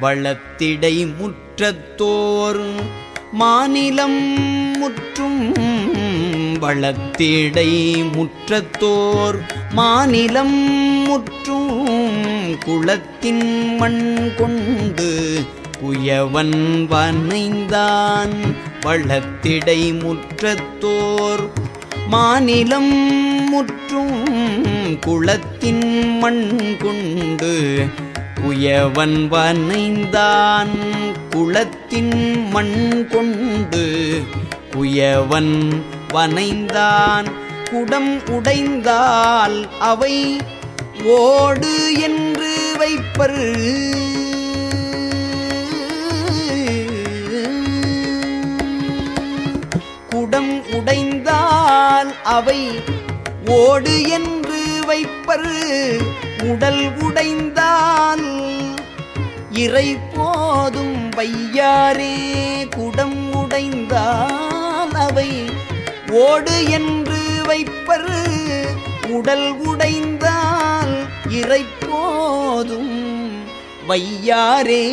வளத்திடை முற்றத்தோர் மாநிலம் முற்றும் வளத்திடை முற்றத்தோர் மாநிலம் முற்றும் குளத்தின் மண் கொண்டு குயவன் வனைந்தான் வளத்திடை முற்றத்தோர் மாநிலம் முற்றும் குளத்தின் மண் கொண்டு குயவன் வனைந்தான் குளத்தின் மண் கொண்டு. குயவன் வனைந்தான் குடம் உடைந்தால் அவை ஓடு என்று வைப்பர். குடம் உடைந்தால் அவை ஓடு என்று வைப்பர். உடல் உடை இறை போதும் வையாரே குடம் உடைந்தால் அவை ஓடு என்று வைப்பர் உடல் உடைந்தால் இறை போதும் வையாரே.